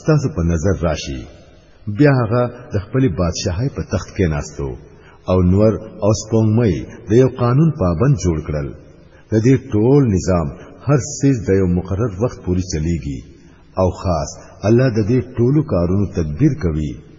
ستاسو په نظر راشي بیا هغه د خپل بادشاهي په تخت کې ناستو او نور او سپوږمۍ د یو قانون پابند جوړ کړل د دې ټول نظام هر څه د یو مقرر وخت پورې چلیږي او خاص الله د دې ټولو کارونو تدبیر کوي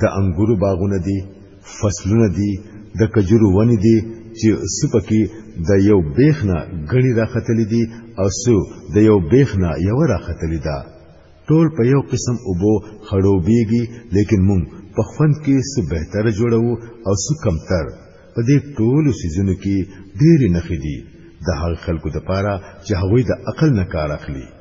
د انګورو باغونه دي فصلونه دي د کجورو ونې دي چې سپکی د یو بیخ نه غړي راختلې دي او سو د یو بیخ نه یو راختلې ده ټول په یو قسم اوبو خړوبېږي لیکن مونږ په خوند کې څه بهتر جوړو او څه کمتر په دې ټولو سيزونو کې ډېرې نخې دي د هغه خلکو لپاره چې هغوی د عقل نه کار اخلي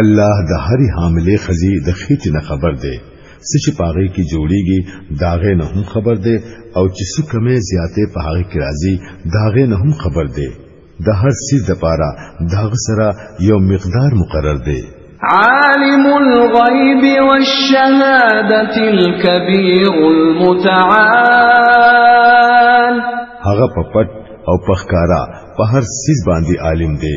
الله د هرې حاملې خزي د خېټې نه خبر دی څه چې پاغې کې جوړیږي داغه نه هم خبر دی او چې څه کمې زیاتې پاغې کې راځي داغه نه هم خبر دی د هر سیز د پاره داغه سره یو مقدار مقرر دی عالم الغيب والشهادة الكبير المتعال هغه په پټ او پخکارا په هر سیز باندې عالم دی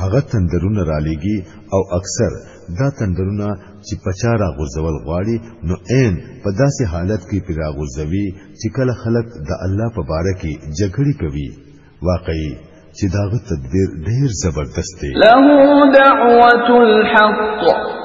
هغه تندرونه رالیږي او اکثر دا تندرونه چې پچا را غورځول غواړي نو عین په داسې حالت کې پرې را غورځوي چې کله خلک د الله په باره کې جګړې کوي واقعي چې داغه تدبیر ډیر زبردست دی له دعوت الحق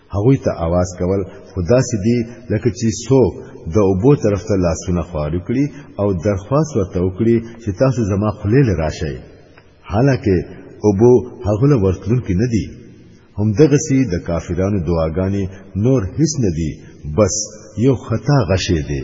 هغوی ته اواز کول خو داسې دي لکه چې څوک د اوبو طرف ته لاسونه خواري کړي او درخواست ورته وکړي چې تاسو زما خولې له راشئ حالکه اوبو هغه له ورتلونکي نه دي همدغسې د کافرانو دعاګانې نور هیڅ نه دي بس یو خطا غشې دی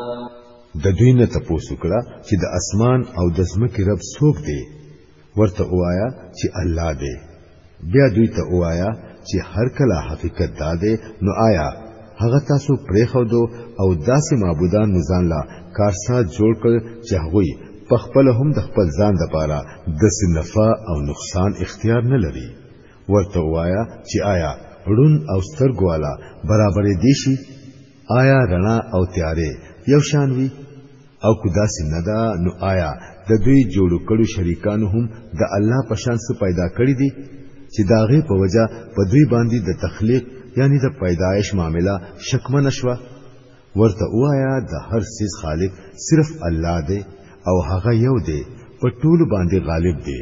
د دوی نه تاسو کړه چې د اسمان او د زمکې رب څوک دی ورته وایا چې الله دی بیا دوی ته وایا چې هر کله حقیقت دا دی نو آیا هغه تاسو پرې خو دو او داسې معبودان مزان لا کارسات جوړ کړ چې هغه په خپل هم د خپل ځان د پاره د سنفا او نقصان اختیار نه لري ورته وایا چې آیا ړون او سترګوالا برابرې دي شي آیا رڼا او تیارې یو شان وي او کو داسې نه ده نو آیا د دوی جوړو کړو شریکانو هم د الله په شان څه پیدا کړی دي چې داغه په وجا په دوی باندې د تخلیق یعنی د پیدایش معاملہ شکمن شوه ورته وایا د هر سیز خالق صرف الله دی او هغه یو دی په ټول باندې غالب دی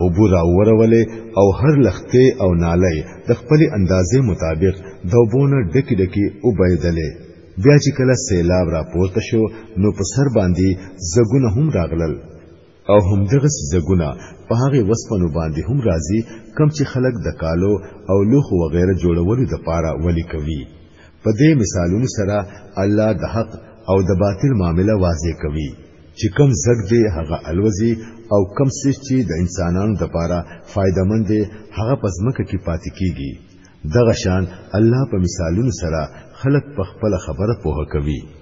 او بورا ورولې او هر لخته او نالې د خپل اندازې مطابق دوبونه ډکی ډکی او بيدلې بیا چې کله سیلاب را پورته شو نو په سر باندې زګونه هم راغلل او هم دغه زګونه په هغه وسپنو باندې هم راځي کم چې خلک د کالو او لوخو وغیرہ جوړولو د پاره ولي کوي په دې مثالونو سره الله د حق او د باطل معامله واضح کوي چې کم زګ دی هغه الوزي او کم څه چې د انسانانو لپاره فائدہ مند دی هغه پس مکه کې پاتې کیږي دغه شان الله په مثالونو سره خلق په خپل خبره پوهه کوي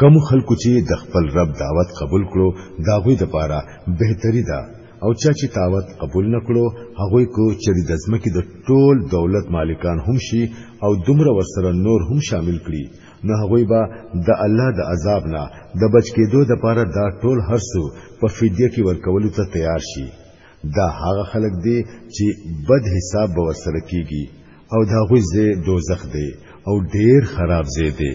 کوم خلکو چې د خپل رب دعوت قبول کړو دا غوي د پاره بهتري ده او چا چې دعوت قبول نکړو هغه کو چې د ځمکې د ټول دولت مالکان هم شي او دومره ورسره نور هم شامل کړي نو هغه به د الله د عذاب نه د بچ کېدو د پاره دا ټول هرڅو په فدیه کې ورکولو ته تیار شي دا هغه خلک دي چې بد حساب به ورسره کیږي او دا غوځي دوزخ دی او ډیر خراب زی دی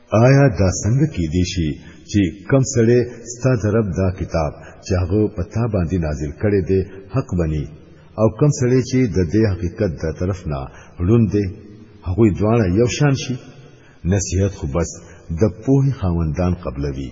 آیا دا څنګه کې دی شي چې کم سړی ستا د رب دا کتاب چې هغه په تا باندې نازل کړي دی حق بني او کم سړی چې د دې حقیقت د طرف نه ړوند دی هغه دواړه یو شان شي نصیحت خو بس د پوهې خاوندان قبلوي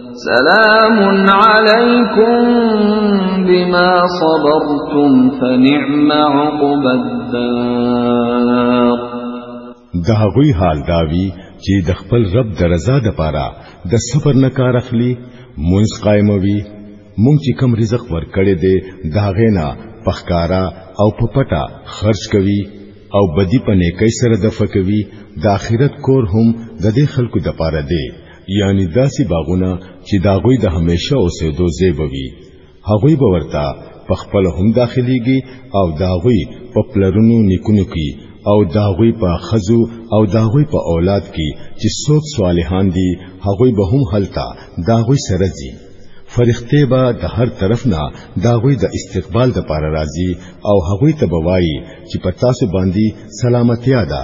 سلام علیکم بما صبرتم فنعم عقب الدار دا غوی حال داوی چې د خپل رب د رضا د پاره د صبر نه کار اخلي مونږ قائموي مونږ چې کم رزق ورکړي دي دا غینا پخکارا او په پټه خرج کوي او بدی په نیکۍ سره د فکوي د آخرت کور هم د دې خلکو د پاره دی یعنی داسې باغونه چې داغوی د همیشه اوسېدو ځای به وي هغوی به ورته په خپل هم داخليږي او داغوی په پلرونو نیکونو کې او داغوی په خزو او داغوی په اولاد کې چې څوک صالحان دي هغوی به هم هلته داغوی سره ځي فرښتې به د هر طرف نه داغوی د استقبال د پاره راځي او هغوی ته بوایي چې په تاسو باندې سلامتیا ده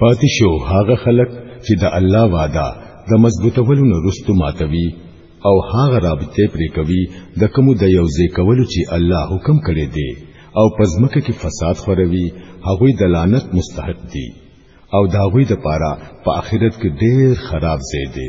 پاتې شو هغه خلک چې د الله وعده د مضبوطولو نه رستو ماتوي او هغه رابطه پرې کوي د کوم د یو ځای کولو چې الله حکم کړی دی او پزمکه کې فساد خوروي هغه د لعنت مستحق دي او دا غوي د پاره په آخرت کې ډېر خراب ځای دی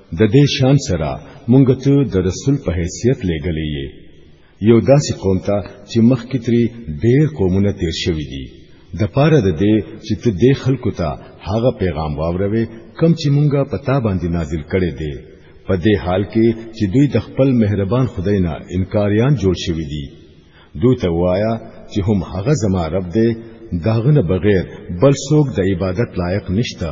د دې شان سره مونږ ته د رسول په حیثیت لېږلې یې یو داسې قوم ته چې مخکې ترې ډېر قومونه تیر شوي دي د پاره د دې چې ته دې خلکو ته هغه پیغام واوروې کم چې مونږه پتا باندې نازل کړي دي په دې حال کې چې دوی د خپل مهربان خدای نه انکاریان جوړ شوي دي دوی ته وایا چې هم هغه زما رب دی داغه نه بغیر بل څوک د عبادت لایق نشته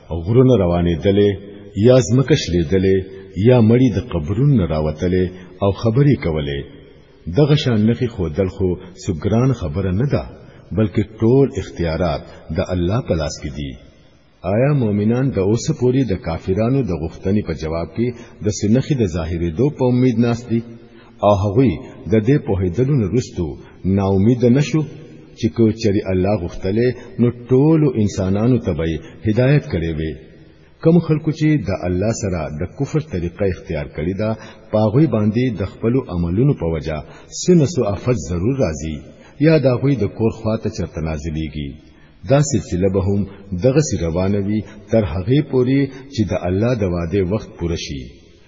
او غرونه روانېدلې یا ځمکه شلېدلې یا مړی د قبرونو راوتلې او خبرې کولې دغه شان نخي خودل خو سګران خبره نه ده بلکې ټول اختیارات د الله په لاس کې دي آیا مؤمنان د اوس پورې د کافرانو د غوښتنې په جواب کې د سنخي د ظاهرې دو په امید ناست دي او هغوی د دې په هیدلو نه رستو نا امید نشو چې کو چری الله غختله نو ټول انسانانو ته به هدایت کړي وي کوم خلکو چې د الله سره د کفر طریقه اختیار کړی دا پاغوی باندې د خپل عملونو په وجا سنسو افت ضرور راځي یا دا غوی د کور خواته چرته نازلېږي دا سلسله به هم دغه روانوي تر هغه پوري چې د الله د وعده وخت پوره شي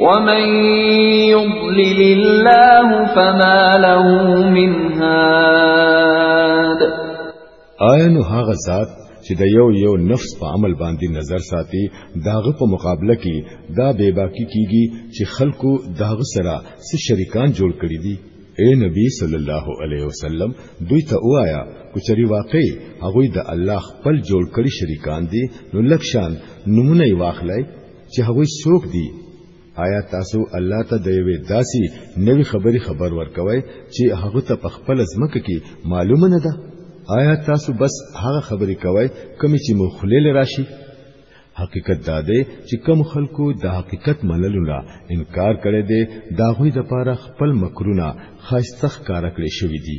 ومن يضلل الله فما له من هاد آیا نو هغه ذات چې د یو یو نفس په عمل باندې نظر ساتي داغه په مقابله کې دا بے باکی کیږي چې خلکو داغه سره څه شریکان جوړ کړي دي اے نبی صلی الله علیه وسلم دوی ته وایا کچری واقع هغه د الله خپل جوړ کړی شریکان دي نو لکشان نمونه واخلای چې هغوی څوک دي آیا تاسو الله ته د یوې داسي نوي خبري خبر ورکوي چې هغه ته په خپل ځمکه کې معلومه نه ده آیا تاسو بس هغه خبري کوي کوم چې مو خلیل راشي حقیقت دا دی چې کم خلکو د حقیقت منلو نه انکار کړي دي دا غوي د پاره خپل مکرونه خاص تخ کار کړی شوی دی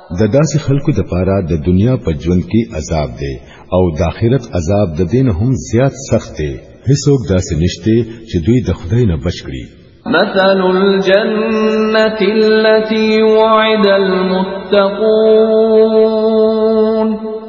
د داسې خلکو د پاره د دنیا په ژوند کې عذاب دی او د آخرت عذاب د دین هم زیات سخت دی هیڅوک داسې نشته چې دوی د خدای نه بچ کړي مثل الجنة التي وعد المتقون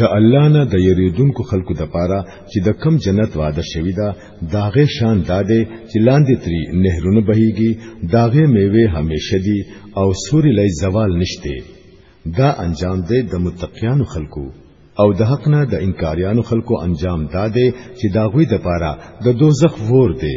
د الله نه د یریدونکو خلکو د پاره چې د کم جنت وعده شوی دا داغه شان داده چې لاندې تری نهرونه بهيږي داغه میوه همیشه دي او سوري لای زوال نشته دا انجام دی د متقیانو خلکو او د حق نه د انکاریانو خلکو انجام داده چې داغوی د پاره د دوزخ ور دی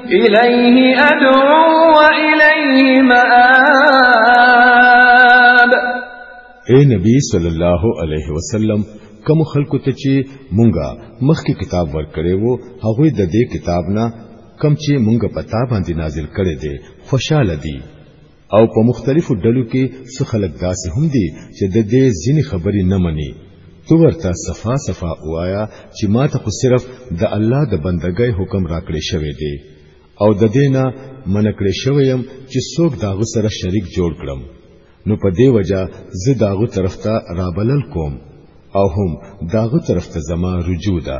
الیه ادعو و الیه مآب اے نبی صلی الله علیه وسلم کوم خلکو ته چې مونږه مخکې کتاب ورکړې وو هغه د دې کتاب نه کم چې مونږ په تا باندې نازل کړي دي خوشاله دي او په مختلفو ډلو کې څه خلک داسې هم دي چې د دې ځینې خبرې نه مني تو ورته صفا صفا وایا چې ما ته خو صرف د الله د بندګۍ حکم راکړې شوی دی او د دینه منکړې شوی يم چې څوک داغه سره شریک جوړ کړم نو په دې وجہ زه داغه طرف ته رابلل کوم او هم داغه طرف ته زما رجوع ده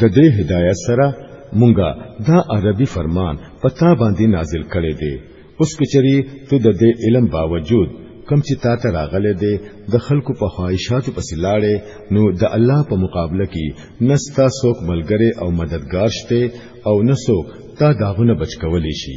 د دې هدایت سره مونږه دا عربي فرمان پتا باندې نازل کړي دي اوس کچري ته د دې علم باوجود کم چې تا ته راغلي دي د خلکو په خواهشاتو پسې لاړې نو د الله په مقابله کې نستا څوک ملګری او مددگار شته او نسوک تا داغونه بچ کولی شي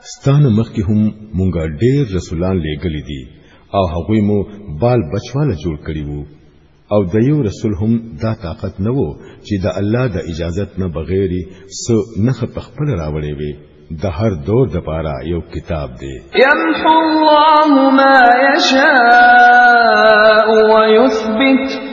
ستانه مخکې هم مونږه ډېر رسولان لېګلې دي او هغوی مو بال بچواله جوړ کړی وو او د یو رسول هم دا طاقت نه وو چې د الله د اجازت نه بغیر سو نه خپل راوړې وي د هر دور د پاره یو کتاب دی یمحو الله ما یشاء ویثبت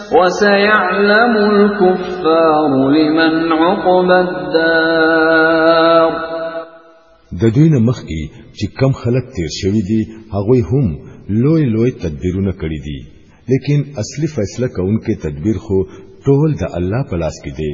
وسيعلم الكفار لمن عقب الدار د دوی نه مخکي چې کم خلک تیر شوی دي هغه هم لوی لوی تدبیرونه کړی دي لیکن اصلي فیصله کونکي تدبیر خو ټول د الله په لاس کې دی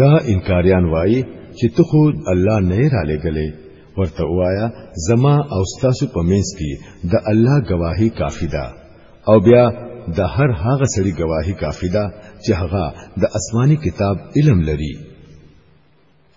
دا انکاریان وایي چې ته خو الله نه را لګلې ورته وایا زما او ستاسو په منځ کې د الله گواهی کافی ده او بیا د هر هغه سړي گواهی کافی ده چې هغه د آسماني کتاب علم لري